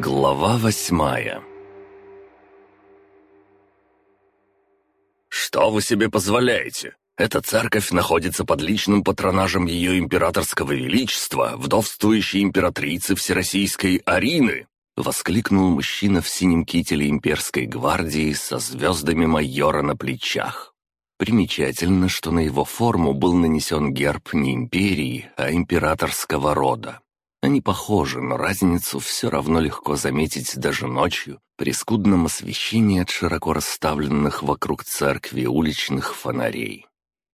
Глава восьмая «Что вы себе позволяете? Эта церковь находится под личным патронажем ее императорского величества, вдовствующей императрицы Всероссийской Арины!» — воскликнул мужчина в синем кителе имперской гвардии со звездами майора на плечах. Примечательно, что на его форму был нанесен герб не империи, а императорского рода. Они похожи, но разницу все равно легко заметить даже ночью при скудном освещении от широко расставленных вокруг церкви уличных фонарей.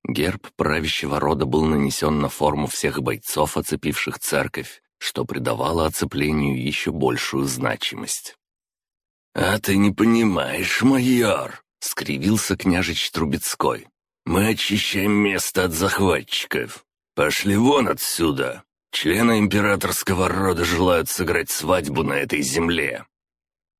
Герб правящего рода был нанесен на форму всех бойцов, оцепивших церковь, что придавало оцеплению еще большую значимость. «А ты не понимаешь, майор!» — скривился княжич Трубецкой. «Мы очищаем место от захватчиков. Пошли вон отсюда!» Члены императорского рода желают сыграть свадьбу на этой земле.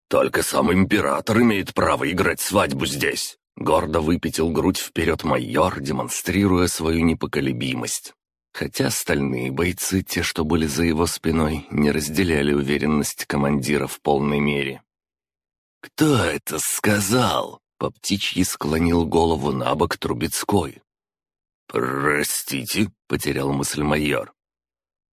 Только сам император имеет право играть свадьбу здесь. Гордо выпятил грудь вперед майор, демонстрируя свою непоколебимость. Хотя остальные бойцы, те, что были за его спиной, не разделяли уверенность командира в полной мере. «Кто это сказал?» — по птичьи склонил голову на бок Трубецкой. «Простите», — потерял мысль майор.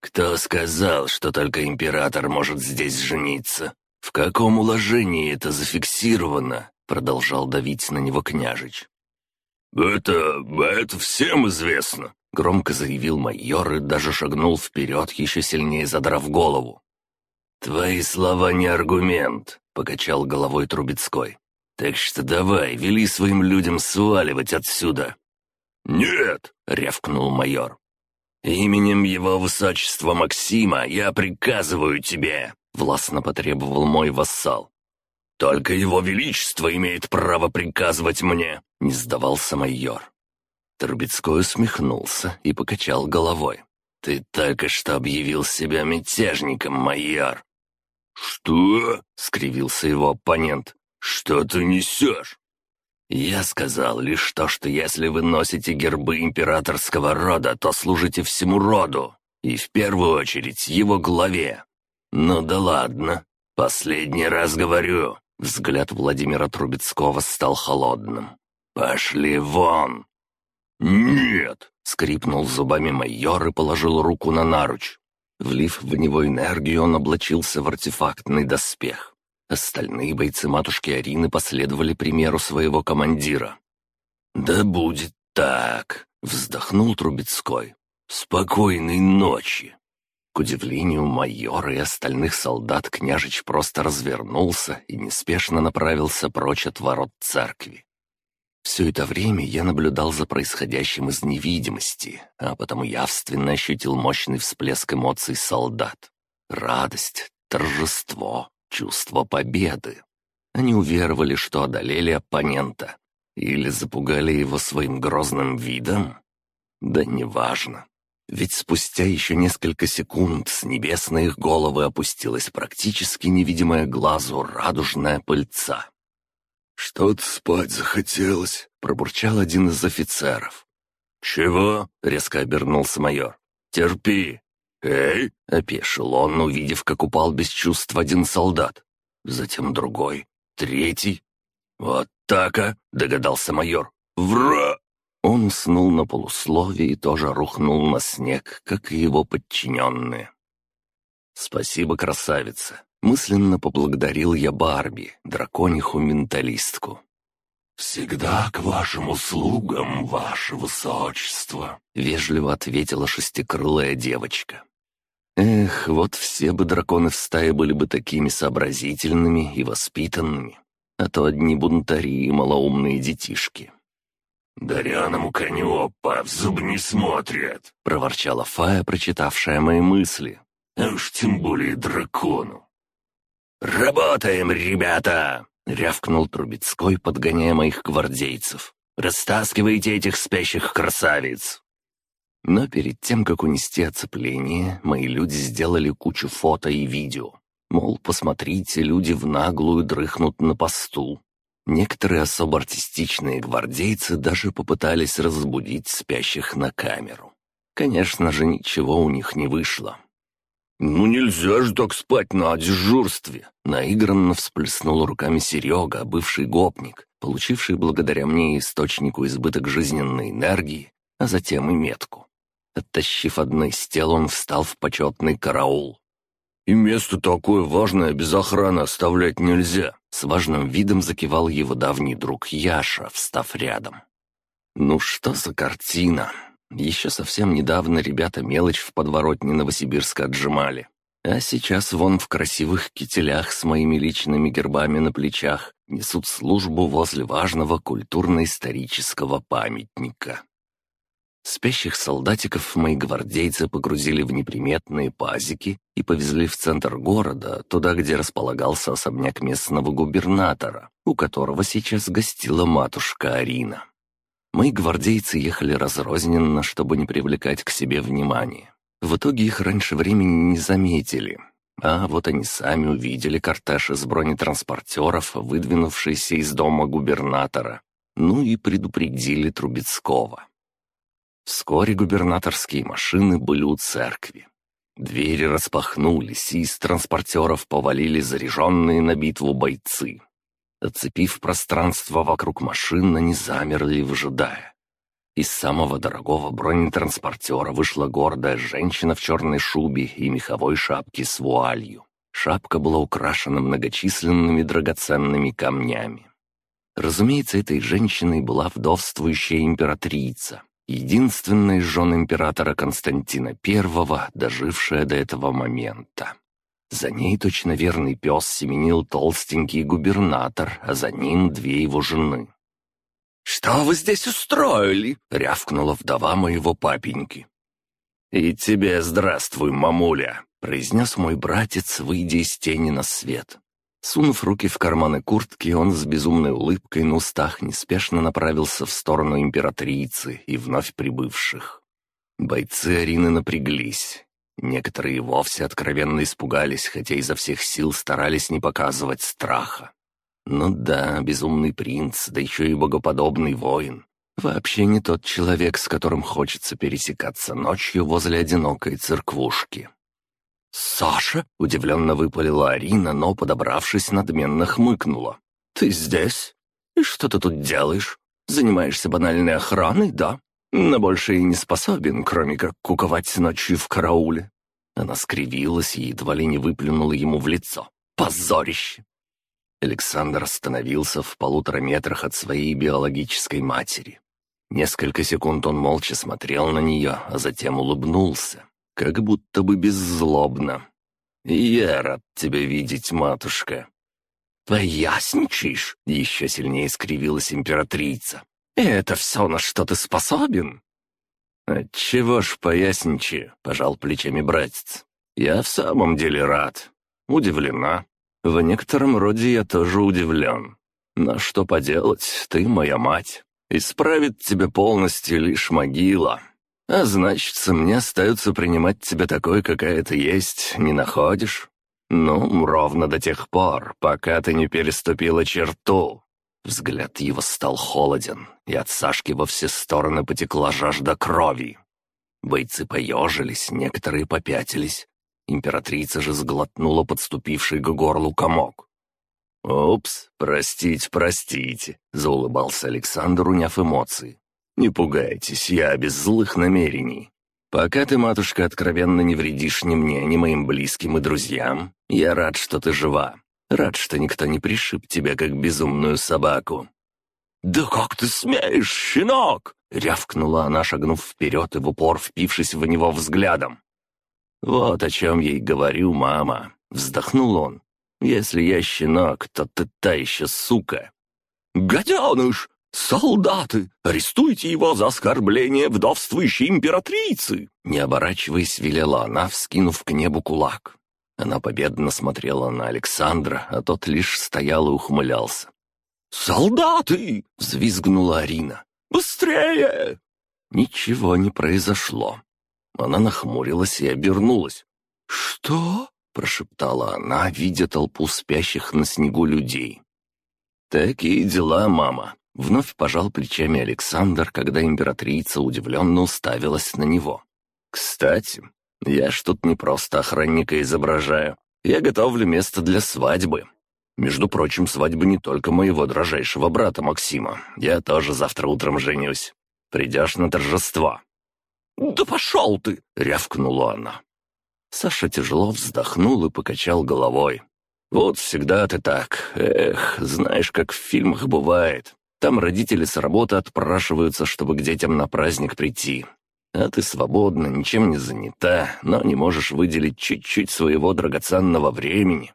«Кто сказал, что только император может здесь жениться? В каком уложении это зафиксировано?» Продолжал давить на него княжич. «Это... это всем известно», — громко заявил майор и даже шагнул вперед, еще сильнее задрав голову. «Твои слова не аргумент», — покачал головой Трубецкой. «Так что давай, вели своим людям сваливать отсюда». «Нет!» — рявкнул майор. «Именем его высочества Максима я приказываю тебе!» — властно потребовал мой вассал. «Только его величество имеет право приказывать мне!» — не сдавался майор. Трубецкой усмехнулся и покачал головой. «Ты только что объявил себя мятежником, майор!» «Что?» — скривился его оппонент. «Что ты несешь?» «Я сказал лишь то, что если вы носите гербы императорского рода, то служите всему роду, и в первую очередь его главе. Ну да ладно, последний раз говорю». Взгляд Владимира Трубецкого стал холодным. «Пошли вон!» «Нет!» — скрипнул зубами майор и положил руку на наруч. Влив в него энергию, он облачился в артефактный доспех. Остальные бойцы матушки Арины последовали примеру своего командира. «Да будет так», — вздохнул Трубецкой. «Спокойной ночи». К удивлению майора и остальных солдат княжич просто развернулся и неспешно направился прочь от ворот церкви. Все это время я наблюдал за происходящим из невидимости, а потому явственно ощутил мощный всплеск эмоций солдат. Радость, торжество, чувство победы. Они уверовали, что одолели оппонента. Или запугали его своим грозным видом? Да неважно. Ведь спустя еще несколько секунд с небес на их головы опустилась практически невидимая глазу радужная пыльца. «Что-то спать захотелось», — пробурчал один из офицеров. «Чего?» — резко обернулся майор. «Терпи, «Эй!» — опешил он, увидев, как упал без чувств один солдат. Затем другой, третий. «Вот так-а!» — догадался майор. «Вра!» Он уснул на полусловие и тоже рухнул на снег, как и его подчиненные. «Спасибо, красавица!» — мысленно поблагодарил я Барби, дракониху-менталистку. «Всегда к вашим услугам, ваше высочество», — вежливо ответила шестикрылая девочка. Эх, вот все бы драконы в стае были бы такими сообразительными и воспитанными, а то одни бунтари и малоумные детишки. «Даряному коню опа в зуб не смотрят», — проворчала Фая, прочитавшая мои мысли. «А уж тем более дракону». «Работаем, ребята!» — рявкнул Трубецкой, подгоняя моих гвардейцев. «Растаскивайте этих спящих красавиц!» Но перед тем, как унести оцепление, мои люди сделали кучу фото и видео. Мол, посмотрите, люди в наглую дрыхнут на посту. Некоторые особо артистичные гвардейцы даже попытались разбудить спящих на камеру. Конечно же, ничего у них не вышло. «Ну нельзя же так спать на дежурстве!» Наигранно всплеснул руками Серега, бывший гопник, получивший благодаря мне источнику избыток жизненной энергии, а затем и метку. Оттащив одно из тел, он встал в почетный караул. «И место такое важное без охраны оставлять нельзя!» С важным видом закивал его давний друг Яша, встав рядом. «Ну что за картина? Еще совсем недавно ребята мелочь в подворотне Новосибирска отжимали. А сейчас вон в красивых кителях с моими личными гербами на плечах несут службу возле важного культурно-исторического памятника. Спящих солдатиков мои гвардейцы погрузили в неприметные пазики и повезли в центр города, туда, где располагался особняк местного губернатора, у которого сейчас гостила матушка Арина. Мои гвардейцы ехали разрозненно, чтобы не привлекать к себе внимания. В итоге их раньше времени не заметили. А вот они сами увидели кортеж из бронетранспортеров, выдвинувшийся из дома губернатора. Ну и предупредили Трубецкого. Вскоре губернаторские машины были у церкви. Двери распахнулись, и из транспортеров повалили заряженные на битву бойцы. Оцепив пространство вокруг машин, они замерли, выжидая. Из самого дорогого бронетранспортера вышла гордая женщина в черной шубе и меховой шапке с вуалью. Шапка была украшена многочисленными драгоценными камнями. Разумеется, этой женщиной была вдовствующая императрица, единственная из жен императора Константина I, дожившая до этого момента. За ней точно верный пес семенил толстенький губернатор, а за ним две его жены. «Что вы здесь устроили?» — рявкнула вдова моего папеньки. «И тебе здравствуй, мамуля!» — произнес мой братец, выйдя из тени на свет. Сунув руки в карманы куртки, он с безумной улыбкой на устах неспешно направился в сторону императрицы и вновь прибывших. Бойцы Арины напряглись. Некоторые вовсе откровенно испугались, хотя изо всех сил старались не показывать страха. Ну да, безумный принц, да еще и богоподобный воин. Вообще не тот человек, с которым хочется пересекаться ночью возле одинокой церквушки. «Саша?» — удивленно выпалила Арина, но, подобравшись, надменно хмыкнула. «Ты здесь? И что ты тут делаешь? Занимаешься банальной охраной, да? На больше и не способен, кроме как куковать ночью в карауле». Она скривилась и едва ли не выплюнула ему в лицо. «Позорище!» Александр остановился в полутора метрах от своей биологической матери. Несколько секунд он молча смотрел на нее, а затем улыбнулся, как будто бы беззлобно. «Я рад тебя видеть, матушка». «Поясничаешь?» — еще сильнее скривилась императрица. «Это все, на что ты способен?» «Отчего ж поясничаю?» — пожал плечами братец. «Я в самом деле рад. Удивлена. В некотором роде я тоже удивлен. Но что поделать, ты моя мать. Исправит тебя полностью лишь могила. А значит, мне остается принимать тебя такой, какая ты есть, не находишь? Ну, ровно до тех пор, пока ты не переступила черту. Взгляд его стал холоден, и от Сашки во все стороны потекла жажда крови. Бойцы поежились, некоторые попятились. Императрица же сглотнула подступивший к горлу комок. «Упс, простите, простите», — заулыбался Александр, уняв эмоции. «Не пугайтесь, я без злых намерений. Пока ты, матушка, откровенно не вредишь ни мне, ни моим близким и друзьям, я рад, что ты жива. Рад, что никто не пришиб тебя, как безумную собаку». «Да как ты смеешь, щенок!» — рявкнула она, шагнув вперед и в упор впившись в него взглядом. «Вот о чем ей говорю, мама», — вздохнул он. «Если я щенок, то ты та еще сука». «Гаденыш! Солдаты! Арестуйте его за оскорбление вдовствующей императрицы!» Не оборачиваясь, велела она, вскинув к небу кулак. Она победно смотрела на Александра, а тот лишь стоял и ухмылялся. «Солдаты!» — взвизгнула Арина. «Быстрее!» Ничего не произошло. Она нахмурилась и обернулась. «Что?» — прошептала она, видя толпу спящих на снегу людей. «Такие дела, мама!» — вновь пожал плечами Александр, когда императрица удивленно уставилась на него. «Кстати, Я ж тут не просто охранника изображаю. Я готовлю место для свадьбы. Между прочим, свадьба не только моего дрожайшего брата Максима. Я тоже завтра утром женюсь. Придешь на торжество». «Да пошел ты!» — рявкнула она. Саша тяжело вздохнул и покачал головой. «Вот всегда ты так. Эх, знаешь, как в фильмах бывает. Там родители с работы отпрашиваются, чтобы к детям на праздник прийти. А ты свободна, ничем не занята, но не можешь выделить чуть-чуть своего драгоценного времени».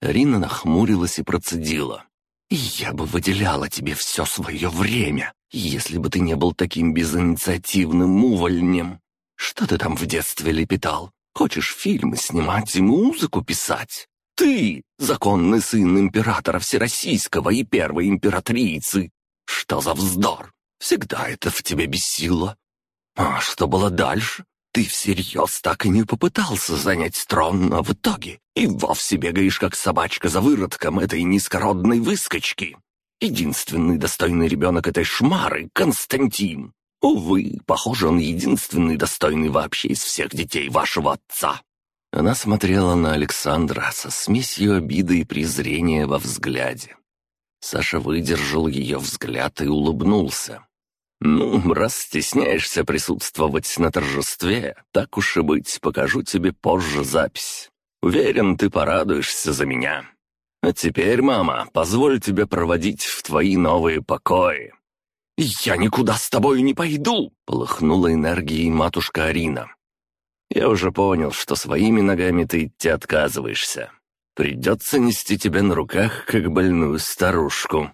Рина нахмурилась и процедила. «Я бы выделяла тебе все свое время, если бы ты не был таким безинициативным увольнем. Что ты там в детстве лепетал? Хочешь фильмы снимать и музыку писать? Ты, законный сын императора Всероссийского и первой императрицы. Что за вздор? Всегда это в тебе бесило. А что было дальше? Ты всерьез так и не попытался занять трон, а в итоге и вовсе бегаешь, как собачка за выродком этой низкородной выскочки. Единственный достойный ребенок этой шмары — Константин. Увы, похоже, он единственный достойный вообще из всех детей вашего отца. Она смотрела на Александра со смесью обиды и презрения во взгляде. Саша выдержал ее взгляд и улыбнулся. «Ну, раз стесняешься присутствовать на торжестве, так уж и быть, покажу тебе позже запись. Уверен, ты порадуешься за меня. А теперь, мама, позволь тебе проводить в твои новые покои». «Я никуда с тобой не пойду!» — полыхнула энергией матушка Арина. «Я уже понял, что своими ногами ты идти отказываешься. Придется нести тебя на руках, как больную старушку».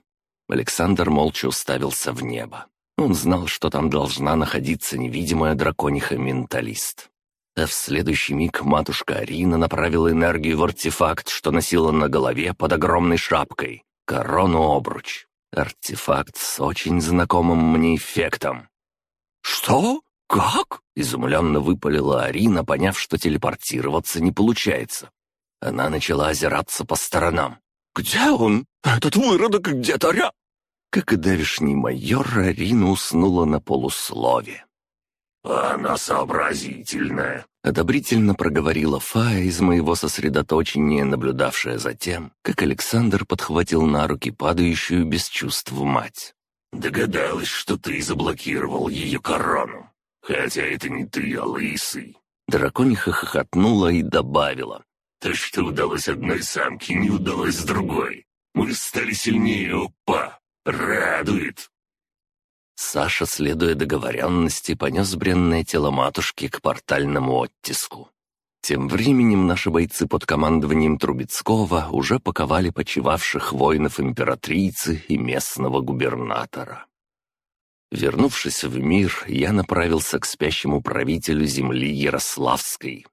Александр молча уставился в небо. Он знал, что там должна находиться невидимая дракониха-менталист. А в следующий миг матушка Арина направила энергию в артефакт, что носила на голове под огромной шапкой — корону-обруч. Артефакт с очень знакомым мне эффектом. «Что? Как?» — изумленно выпалила Арина, поняв, что телепортироваться не получается. Она начала озираться по сторонам. «Где он? Этот выродок где-то ря...» Как и давишний майор, Арина уснула на полуслове. «Она сообразительная», — одобрительно проговорила Фая из моего сосредоточения, наблюдавшая за тем, как Александр подхватил на руки падающую без чувств мать. «Догадалась, что ты заблокировал ее корону. Хотя это не ты, а лысый». Дракониха хохотнула и добавила. «То, что удалось одной самке, не удалось другой. Мы стали сильнее, опа! Радует!» Саша, следуя договоренности, понес бренное тело матушки к портальному оттиску. Тем временем наши бойцы под командованием Трубецкого уже паковали почивавших воинов императрицы и местного губернатора. Вернувшись в мир, я направился к спящему правителю земли Ярославской.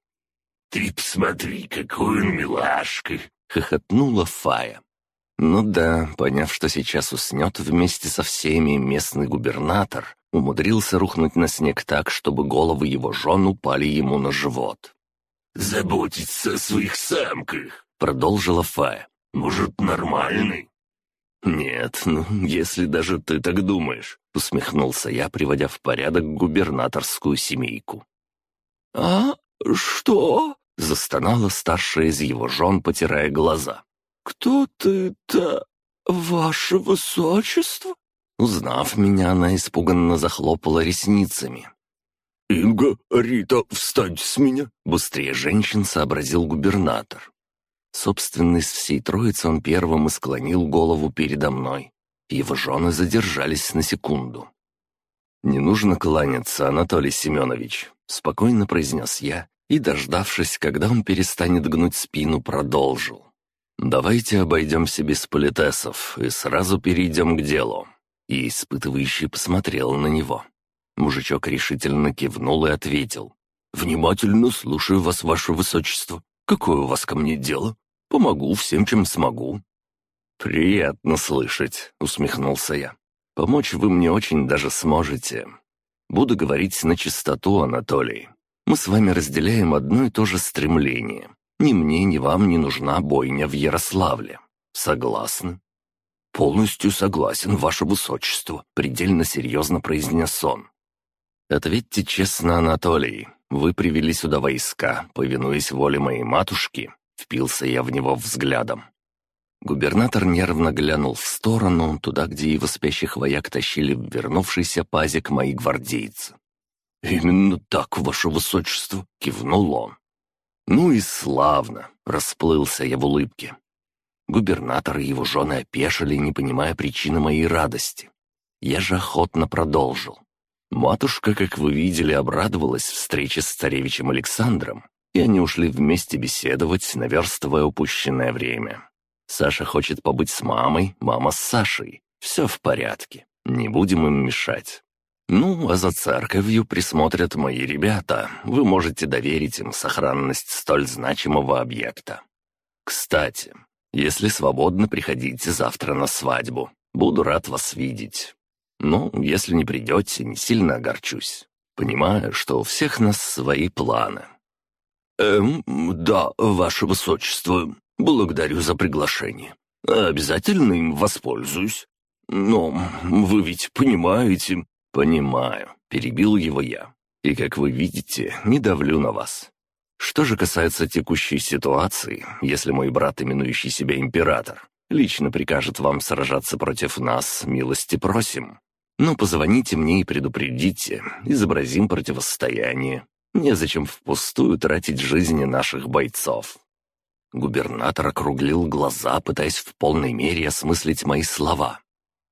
«Ты посмотри, какой он милашка!» — хохотнула Фая. Ну да, поняв, что сейчас уснет вместе со всеми, местный губернатор умудрился рухнуть на снег так, чтобы головы его жен упали ему на живот. «Заботиться о своих самках», — продолжила Фая. «Может, нормальный?» «Нет, ну, если даже ты так думаешь», — усмехнулся я, приводя в порядок губернаторскую семейку. «А что?» — застонала старшая из его жен, потирая глаза. «Кто ты-то, ваше высочество?» Узнав меня, она испуганно захлопала ресницами. «Инга, Рита, встань с меня!» Быстрее женщин сообразил губернатор. Собственно, из всей троицы он первым и склонил голову передо мной. Его жены задержались на секунду. «Не нужно кланяться, Анатолий Семенович», — спокойно произнес я и, дождавшись, когда он перестанет гнуть спину, продолжил. «Давайте обойдемся без политесов и сразу перейдем к делу». И испытывающий посмотрел на него. Мужичок решительно кивнул и ответил. «Внимательно слушаю вас, ваше высочество. Какое у вас ко мне дело? Помогу всем, чем смогу». «Приятно слышать», — усмехнулся я. «Помочь вы мне очень даже сможете. Буду говорить на чистоту, Анатолий. Мы с вами разделяем одно и то же стремление ни мне, ни вам не нужна бойня в Ярославле. Согласны?» «Полностью согласен, ваше высочество», — предельно серьезно произнес он. «Ответьте честно, Анатолий, вы привели сюда войска, повинуясь воле моей матушки?» Впился я в него взглядом. Губернатор нервно глянул в сторону, туда, где его спящих вояк тащили в вернувшийся пазик мои гвардейцы. «Именно так, ваше высочество!» — кивнул он. «Ну и славно!» — расплылся я в улыбке. Губернатор и его жены опешили, не понимая причины моей радости. Я же охотно продолжил. Матушка, как вы видели, обрадовалась встрече с царевичем Александром, и они ушли вместе беседовать, наверстывая упущенное время. Саша хочет побыть с мамой, мама с Сашей. Все в порядке, не будем им мешать. Ну, а за церковью присмотрят мои ребята. Вы можете доверить им сохранность столь значимого объекта. Кстати, если свободно, приходите завтра на свадьбу. Буду рад вас видеть. Ну, если не придете, не сильно огорчусь. Понимаю, что у всех нас свои планы. «Эм, да, ваше высочество, благодарю за приглашение. Обязательно им воспользуюсь. Но вы ведь понимаете...» «Понимаю», — перебил его я. «И, как вы видите, не давлю на вас. Что же касается текущей ситуации, если мой брат, именующий себя император, лично прикажет вам сражаться против нас, милости просим. Но позвоните мне и предупредите, изобразим противостояние. Незачем впустую тратить жизни наших бойцов». Губернатор округлил глаза, пытаясь в полной мере осмыслить мои слова.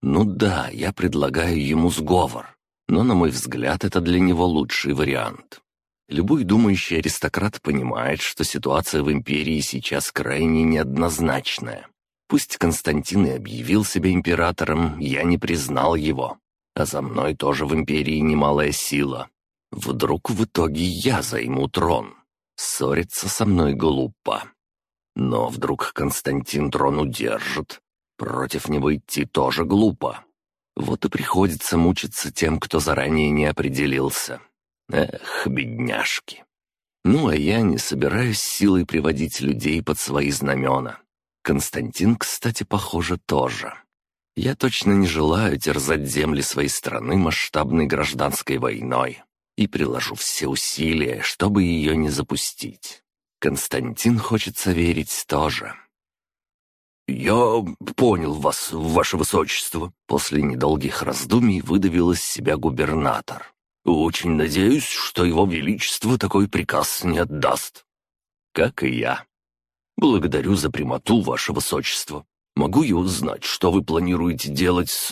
«Ну да, я предлагаю ему сговор, но, на мой взгляд, это для него лучший вариант. Любой думающий аристократ понимает, что ситуация в империи сейчас крайне неоднозначная. Пусть Константин и объявил себя императором, я не признал его. А за мной тоже в империи немалая сила. Вдруг в итоге я займу трон. Ссориться со мной глупо. Но вдруг Константин трон удержит. Против него идти тоже глупо. Вот и приходится мучиться тем, кто заранее не определился. Эх, бедняжки. Ну, а я не собираюсь силой приводить людей под свои знамена. Константин, кстати, похоже, тоже. Я точно не желаю терзать земли своей страны масштабной гражданской войной и приложу все усилия, чтобы ее не запустить. Константин хочется верить тоже. «Я понял вас, ваше высочество», — после недолгих раздумий выдавил из себя губернатор. «Очень надеюсь, что его величество такой приказ не отдаст». «Как и я». «Благодарю за прямоту, ваше высочество. Могу я узнать, что вы планируете делать с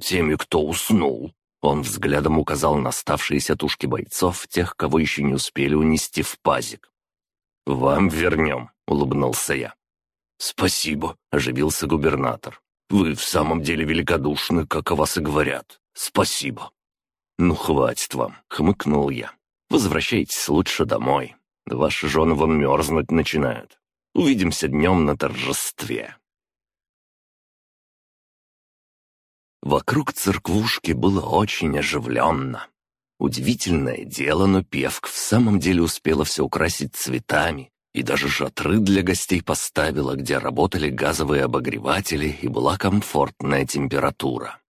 теми, кто уснул?» Он взглядом указал на оставшиеся тушки бойцов, тех, кого еще не успели унести в пазик. «Вам вернем», — улыбнулся я. «Спасибо», — оживился губернатор. «Вы в самом деле великодушны, как о вас и говорят. Спасибо». «Ну, хватит вам», — хмыкнул я. «Возвращайтесь лучше домой. Ваши жены вон мерзнуть начинают. Увидимся днем на торжестве». Вокруг церквушки было очень оживленно. Удивительное дело, но певка в самом деле успела все украсить цветами и даже шатры для гостей поставила, где работали газовые обогреватели и была комфортная температура.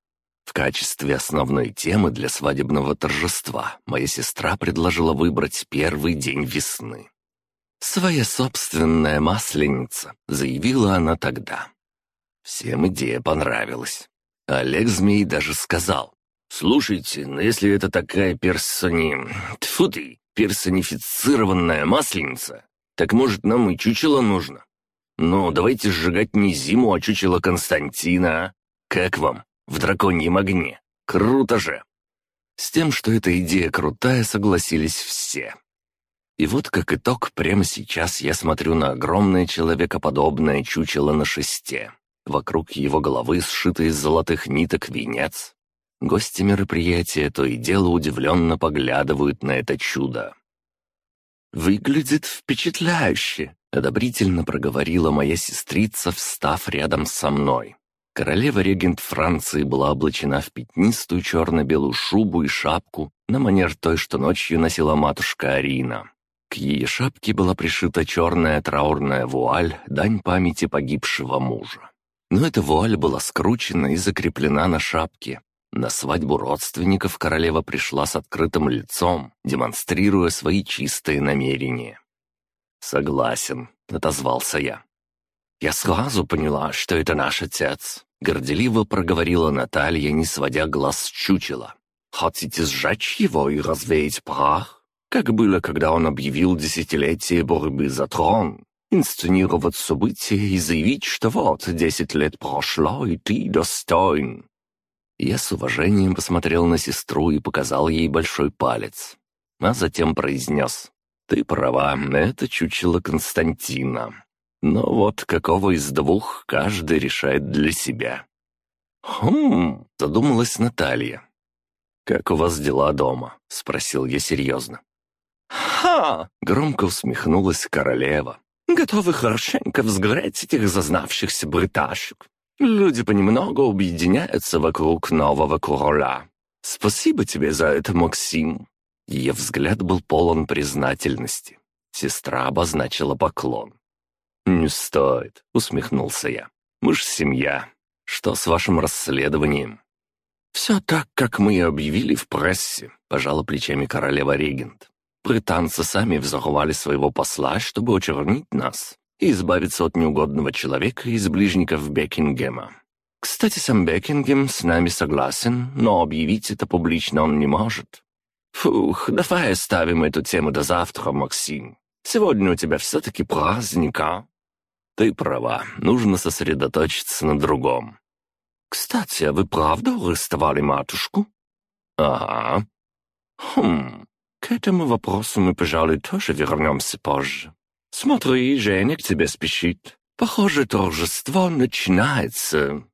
В качестве основной темы для свадебного торжества моя сестра предложила выбрать первый день весны. «Своя собственная масленица», — заявила она тогда. Всем идея понравилась. Олег Змей даже сказал. «Слушайте, но если это такая персони... Тьфу ты, персонифицированная масленица, так может нам и чучело нужно? Ну, давайте сжигать не зиму, а чучело Константина, а? Как вам? В драконьем огне. Круто же!» С тем, что эта идея крутая, согласились все. И вот как итог, прямо сейчас я смотрю на огромное человекоподобное чучело на шесте. Вокруг его головы сшитый из золотых ниток венец. Гости мероприятия то и дело удивленно поглядывают на это чудо. «Выглядит впечатляюще!» — одобрительно проговорила моя сестрица, встав рядом со мной. Королева-регент Франции была облачена в пятнистую черно-белую шубу и шапку на манер той, что ночью носила матушка Арина. К ее шапке была пришита черная траурная вуаль, дань памяти погибшего мужа. Но эта вуаль была скручена и закреплена на шапке. На свадьбу родственников королева пришла с открытым лицом, демонстрируя свои чистые намерения. «Согласен», — отозвался я. «Я сразу поняла, что это наш отец», — горделиво проговорила Наталья, не сводя глаз с чучела. «Хотите сжечь его и развеять прах? Как было, когда он объявил десятилетие борьбы за трон? Инсценировать события и заявить, что вот, десять лет прошло, и ты достоин». Я с уважением посмотрел на сестру и показал ей большой палец, а затем произнес. «Ты права, это чучело Константина. Но вот какого из двух каждый решает для себя. «Хм...» — задумалась Наталья. «Как у вас дела дома?» — спросил я серьезно. «Ха!» — громко усмехнулась королева. «Готовы хорошенько взгреть этих зазнавшихся бриташек. Люди понемногу объединяются вокруг нового короля. Спасибо тебе за это, Максим». Ее взгляд был полон признательности. Сестра обозначила поклон. «Не стоит», — усмехнулся я. «Мы ж семья. Что с вашим расследованием?» «Все так, как мы и объявили в прессе», — пожала плечами королева-регент. «Британцы сами взорвали своего посла, чтобы очернить нас и избавиться от неугодного человека из ближников Бекингема. Кстати, сам Бекингем с нами согласен, но объявить это публично он не может. Фух, давай оставим эту тему до завтра, Максим. Сегодня у тебя все-таки праздник, а?» «Ты права, нужно сосредоточиться на другом». «Кстати, а вы правда арестовали матушку?» «Ага». «Хм, к этому вопросу мы, пожалуй, тоже вернемся позже. Смотри, Женя к тебе спешит. Похоже, торжество начинается».